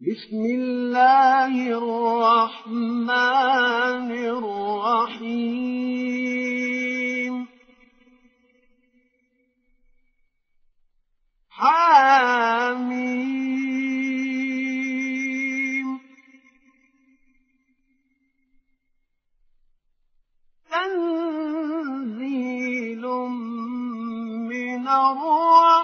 بسم الله الرحمن الرحيم. حاميم تنزيل من الرحمن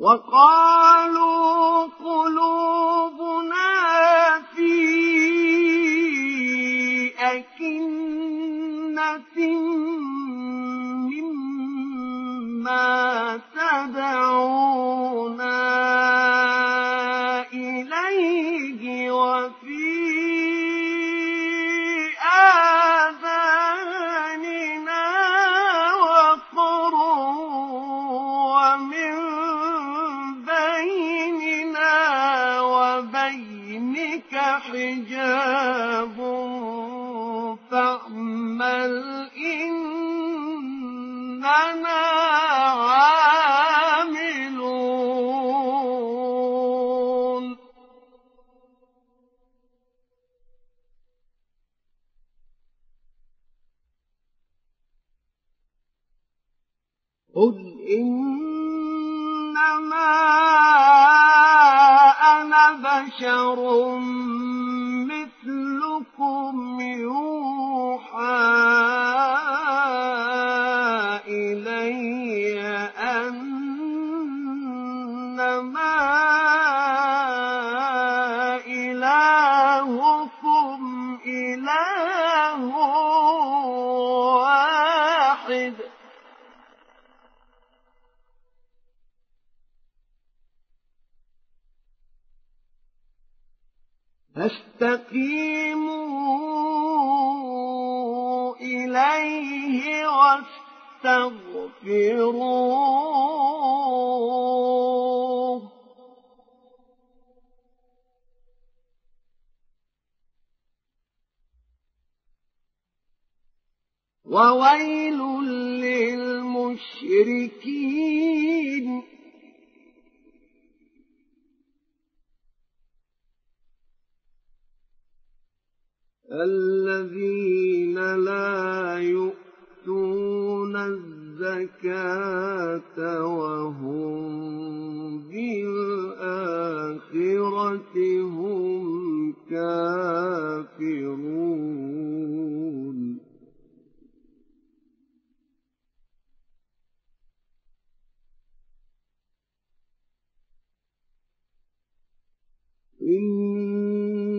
وقالوا قلوبنا في أكنة مما تدعونا.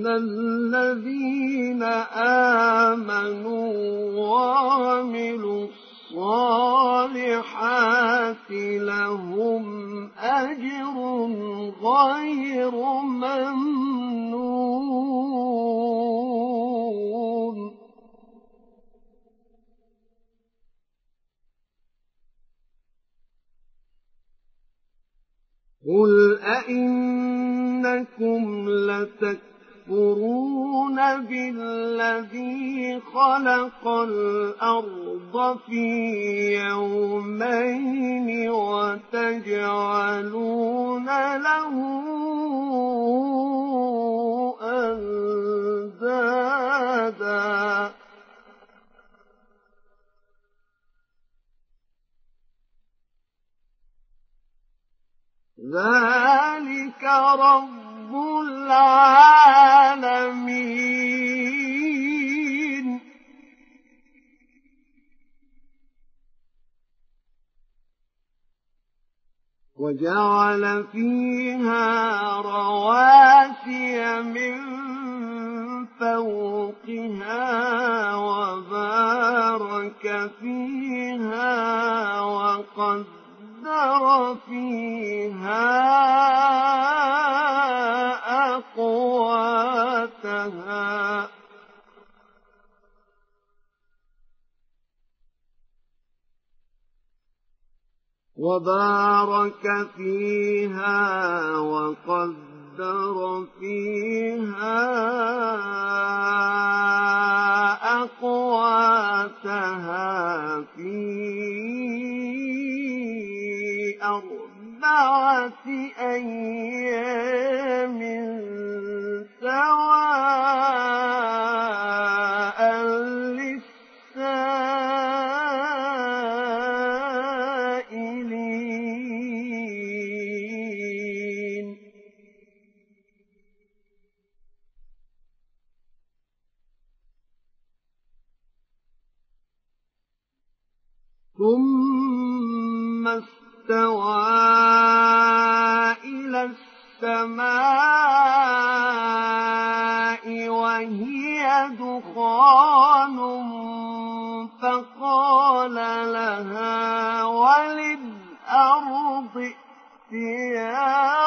إن الذين آمنوا وعملوا الصالحات لهم أجر غير ممنون. قل أئنكم لتكفرون يكفرون بالذي خلق الأرض في يومين وتجعلون له أندادا ذلك رب أن العالمين. وجعل فيها رواسي من فوقها وبارك فيها. وبارك فيها وقدر قدر فيها أقواتها في أربعة أيام. يا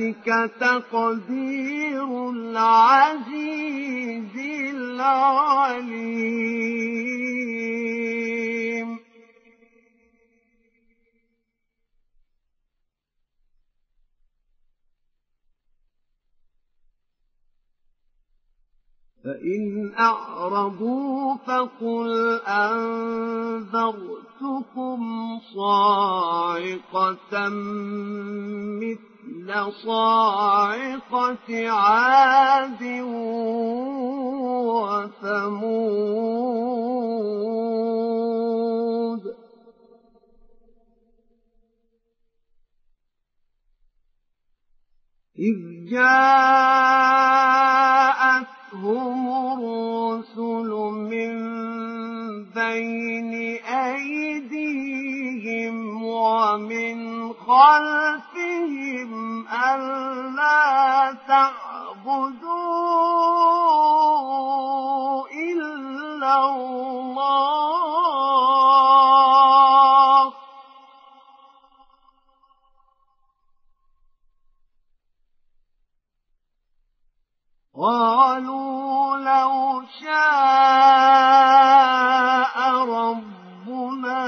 ذلك تقدير العزيز العليم. فإن أعرضوا فقل أنذرتكم صاعقة مثل صاعقة عاد وثمود. إذ جاءت هم الرسل من بين أيديهم ومن خلفهم ألا تعبدوا إلا الله. قالوا لو شاء ربنا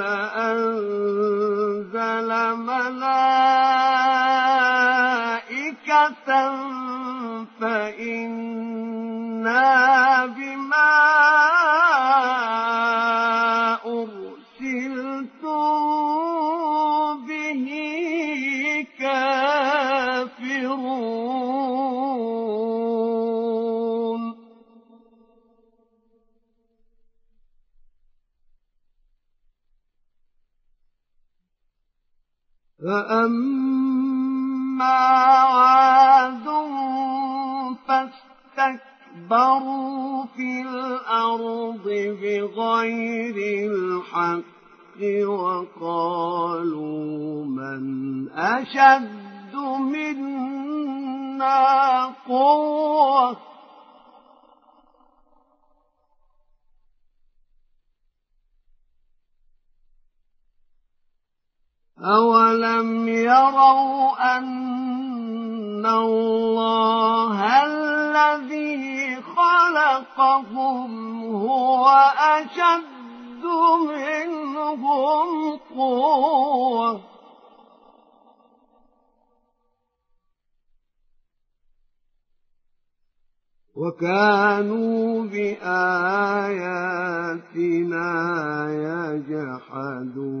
لأنزل ملائكة وقالوا من أشد منا قوة. أولم يروا أن الله الذي خلقهم هو أشد منهم قوة وكانوا بآياتنا يجحدون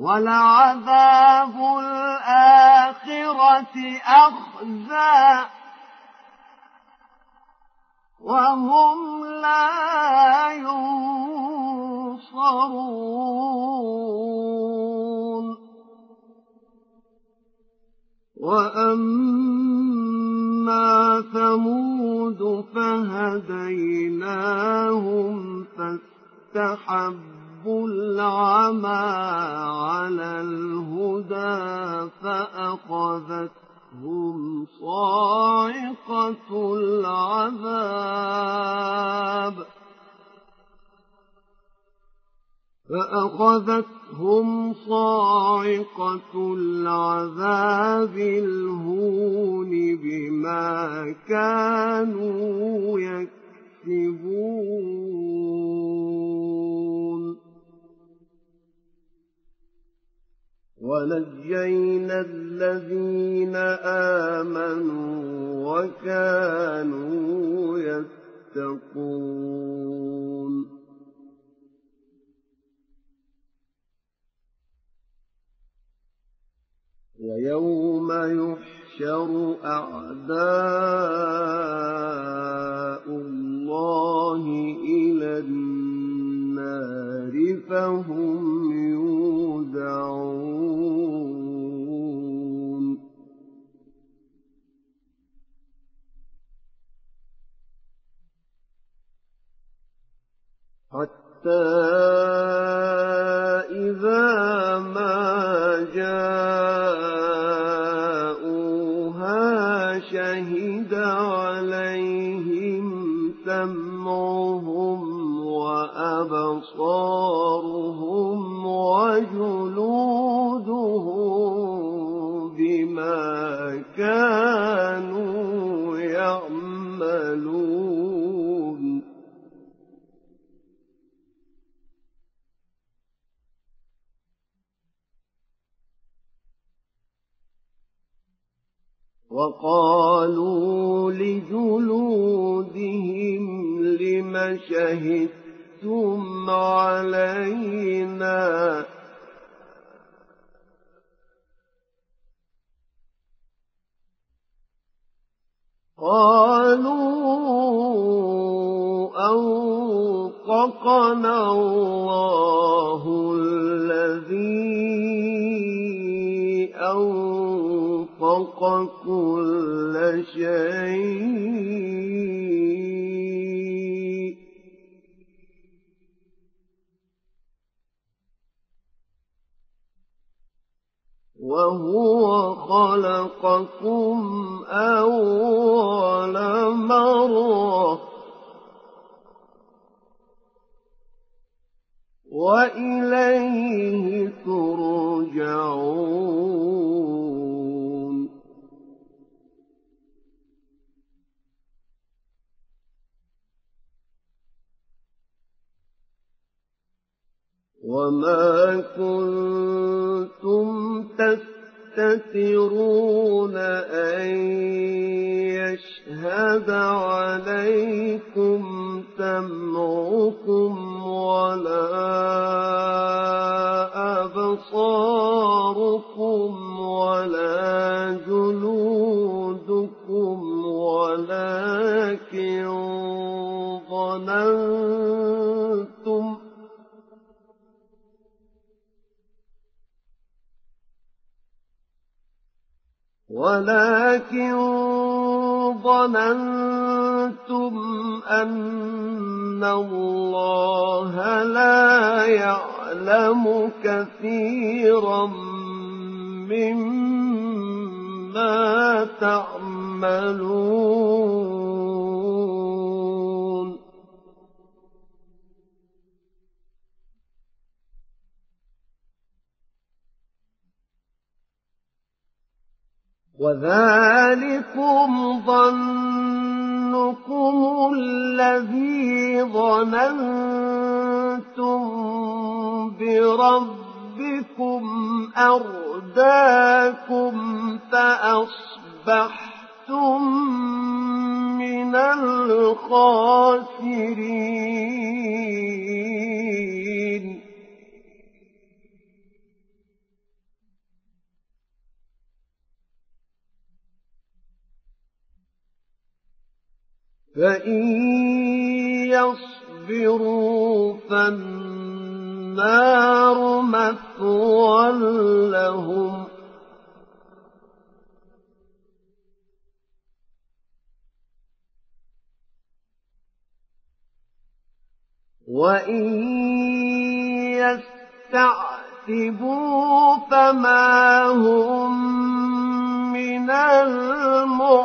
ولعذاب الآخرة أخزى وهم لا ينصرون. وأما ثمود فهديناهم فاستحبوا العمى على الهدى فأخذتهم صاعقة العذاب فأخذتهم صاعقة العذاب الهون بما كانوا يكسبون ونجينا الذين آمنوا وكانوا يتقون. ويوم يحشر أعداء الله إلى النار. فهم يوزعون حتى إذا ما جاءوها شهد عليهم سمعهم وأبصارهم ترجعون ظننتم بربكم أرداكم فأصبحتم من الخاسرين. فإن يصبروا فالنار مثوى لهم وإن يستعتبوا فما هم من المعتبين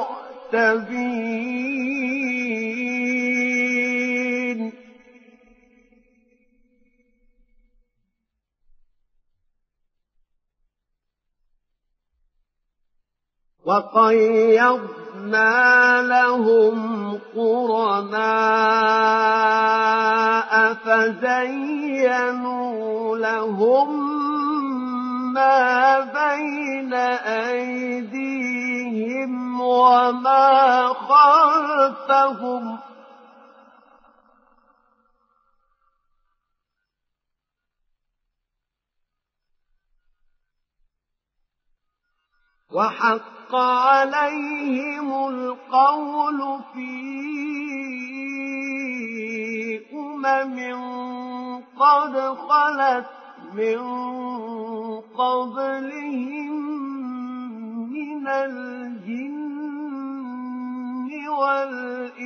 وقيضنا لهم قرناء فزينوا لهم ما بين أيديهم وما خلفهم وحق عليهم القول في أمم قد خلت من قبلهم من الجن والإنس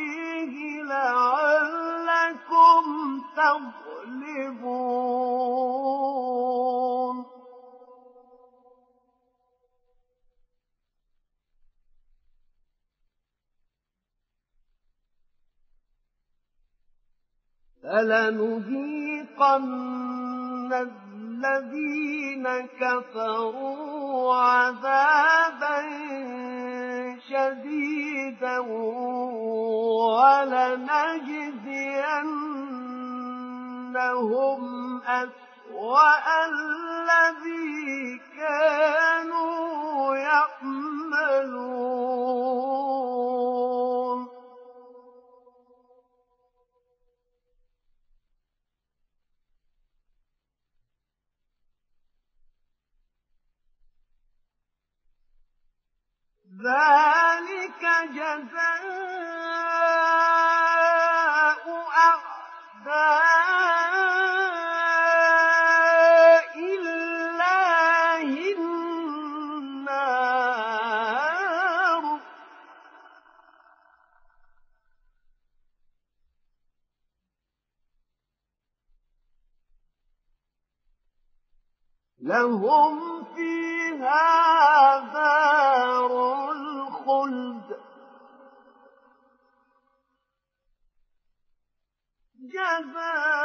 لعلكم تغلبون. فلنذيقن الذين كفروا عذابا شديدا ولنجزينهم أسوأ الذي كانوا يعملون. ذلك جزاء أعداء الله النار. لهم جَزَاءً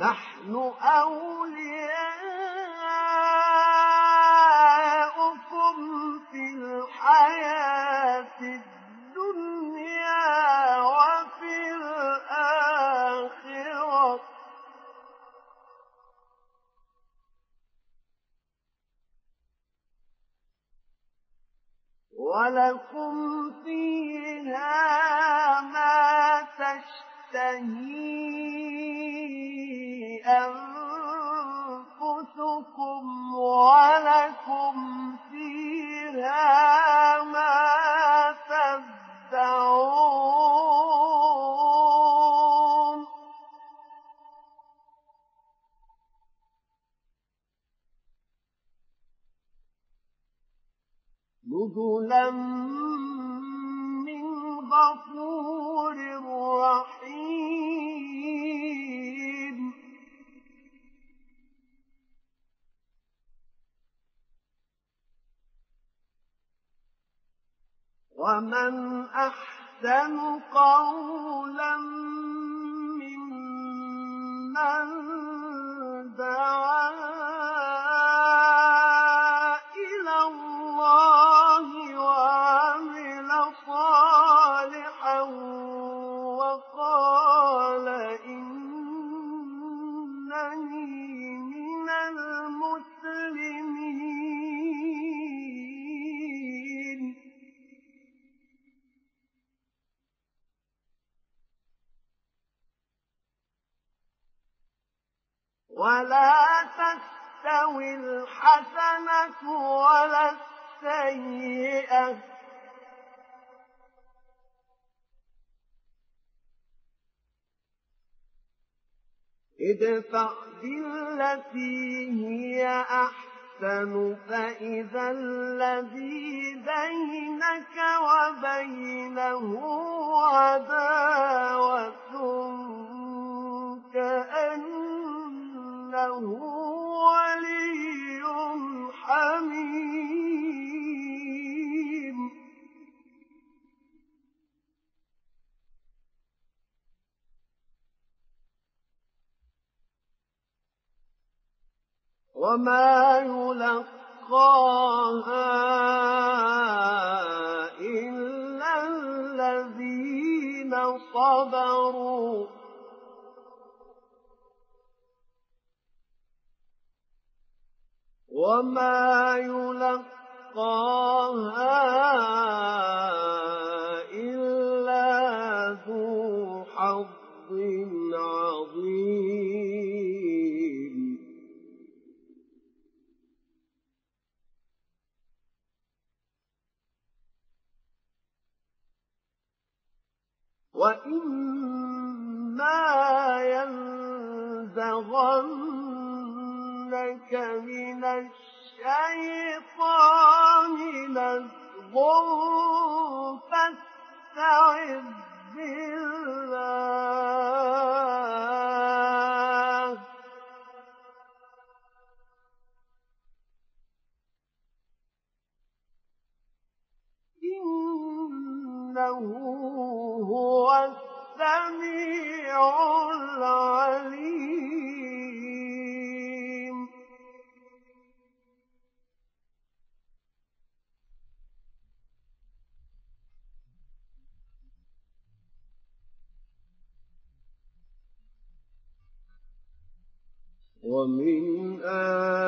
نحن أولياؤكم في الحياة الدنيا وفي الآخرة. ولكم فيها ما تشتهين ولكم فيها ما تدعون نزلا من غفور رحيم ومن أحسن قولا ممن صبروا. وما يلقاها ينزغنك من الشيطان نزغ فاستعذ بالله. إنه هو السميع العليم. ومن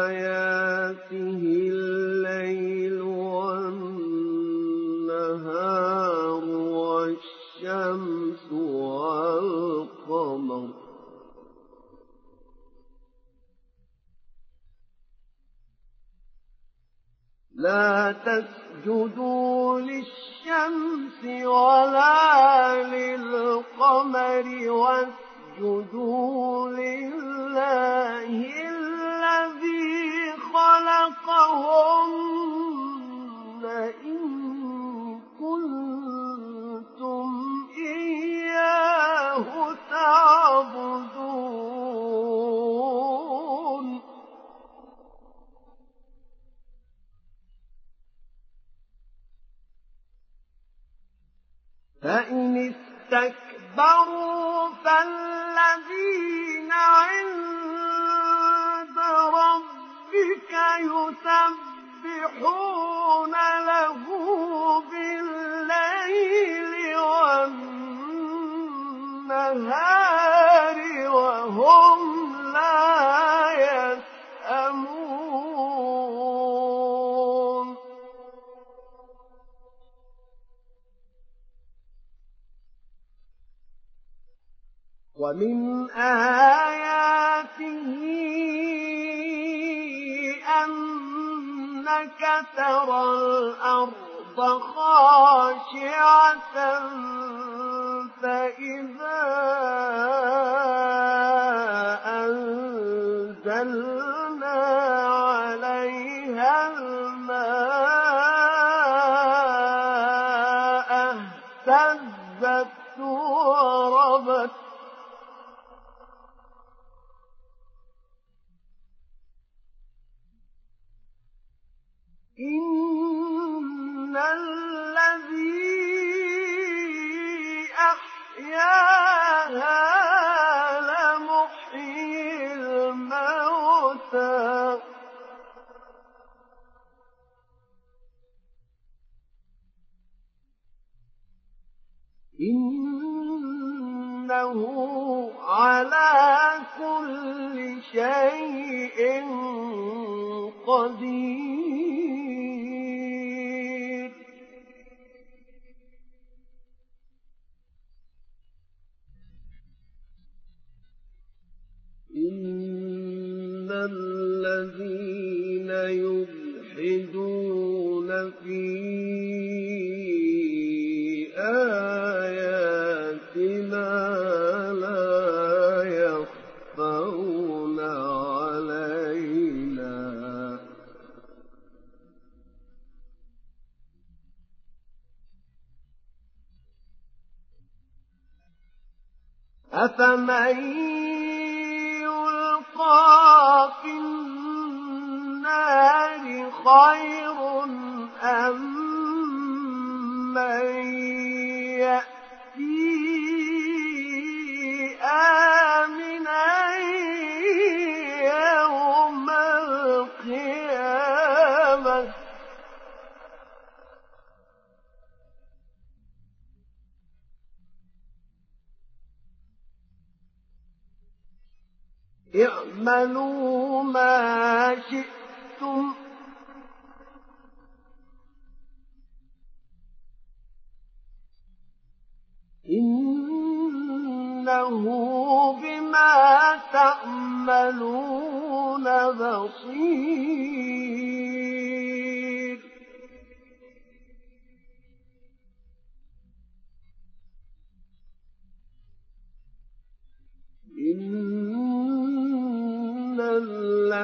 آياته الليل والنهار والشمس والقمر. لا تسجدوا للشمس ولا للقمر واسجدوا لله الذي خلقهن إن كنتم إياه تعبدون فإن استكبروا فالذين عند ربك يسبحون له بالليل والنهار وهم ومن آياته أنك ترى الأرض خاشعة فإذا أنزلنا الذين يلحدون في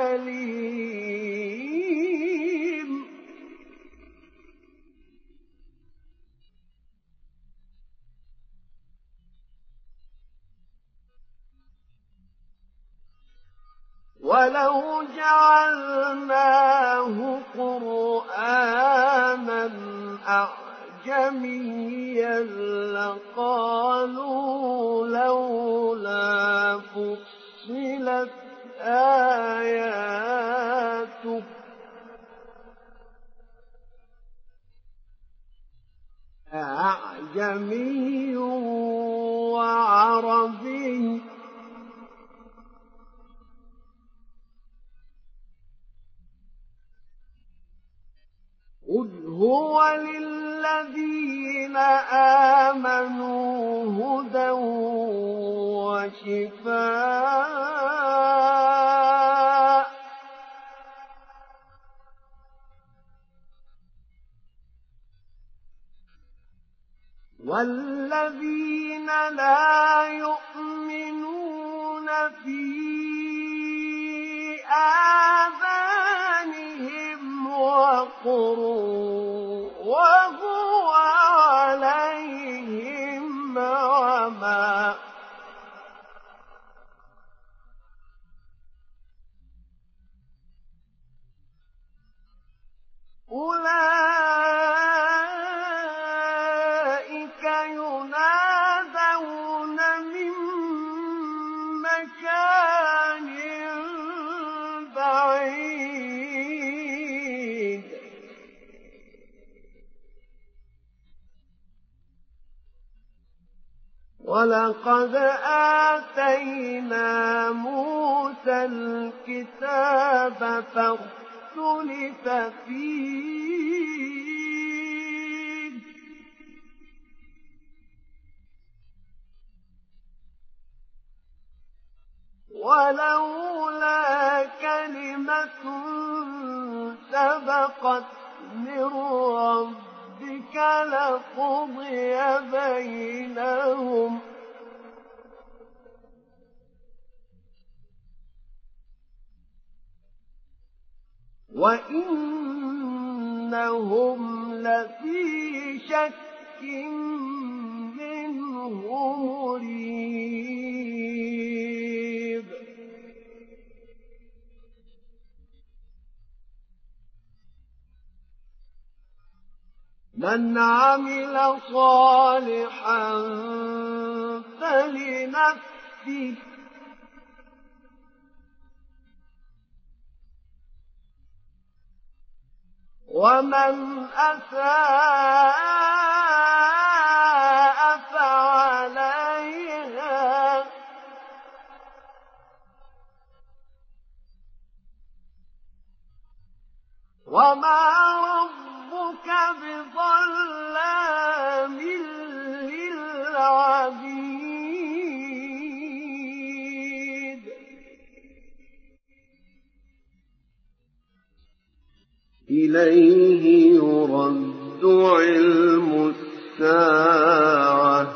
أليم ولو جعلناه قرآنا أعجميا لقالوا لولا فصلت آياته أعجمي وعربي. قل هو للذين آمنوا هدى وشفاء. والذين لا فاختلف فيه. ولولا كلمة سبقت من ربك لقضي بينهم وإنهم لفي شك منه مريب من عمل صالحا فلنفسه ومن أساء فعليها. وما إليه يرد علم الساعة.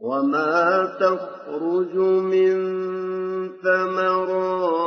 وما تخرج من ثمرات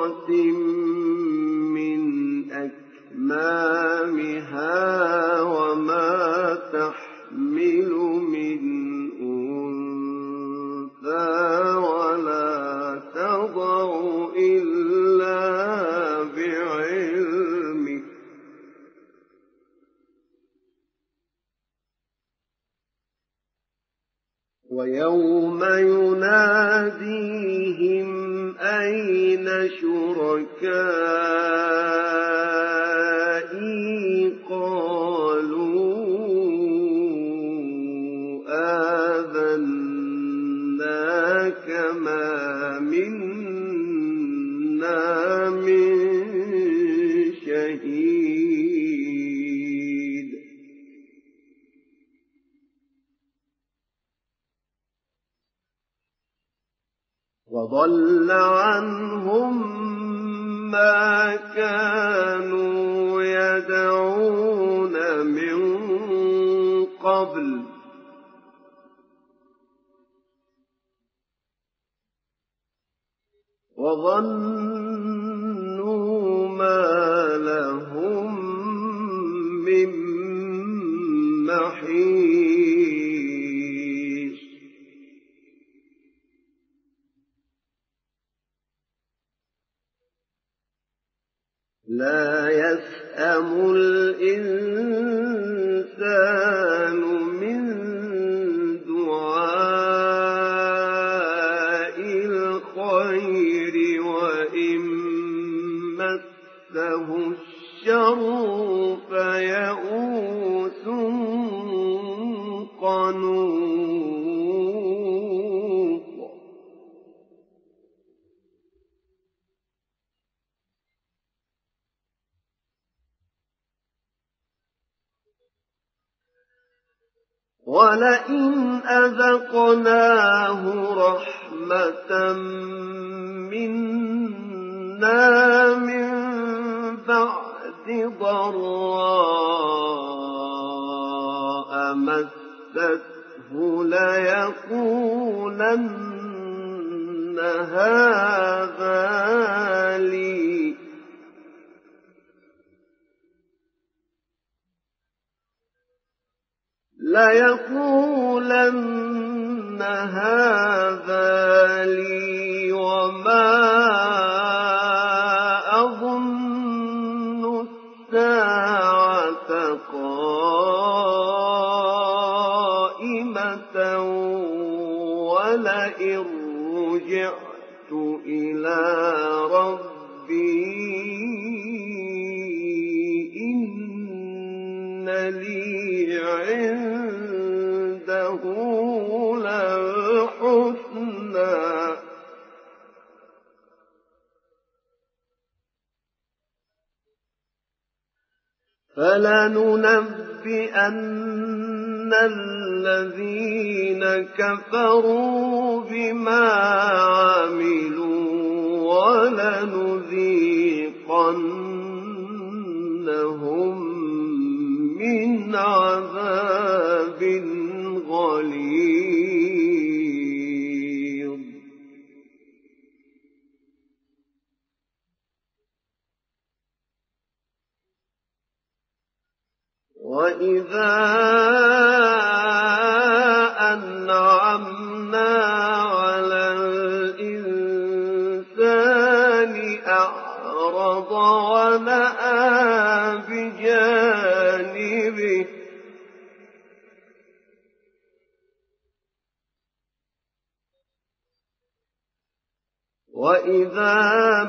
وإذا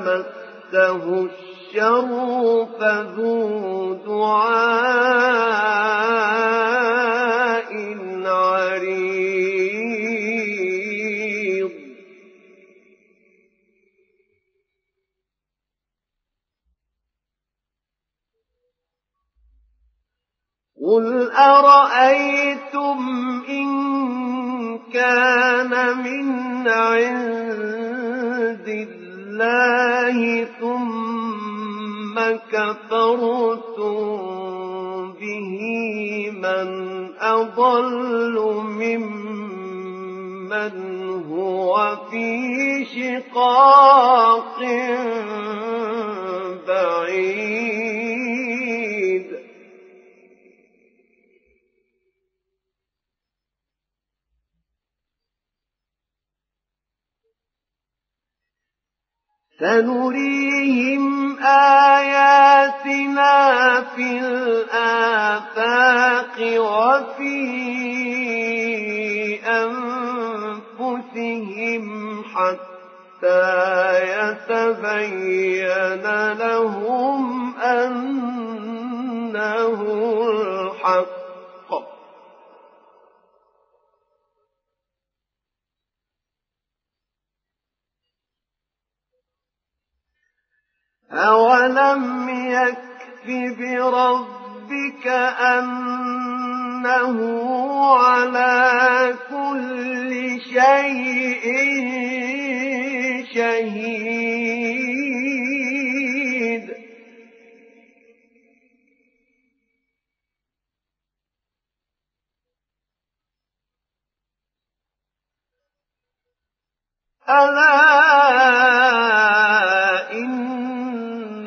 مسه الشر فذو دعاء عريض. قل أرأيتم إن كان من عند الله ثم كفرتم به من أضل ممن هو في شقاق بعيد. سنريهم آياتنا في الآفاق وفي أنفسهم حتى يتبين لهم أولم يكف بربك أنه على كل شيء شهيد ألا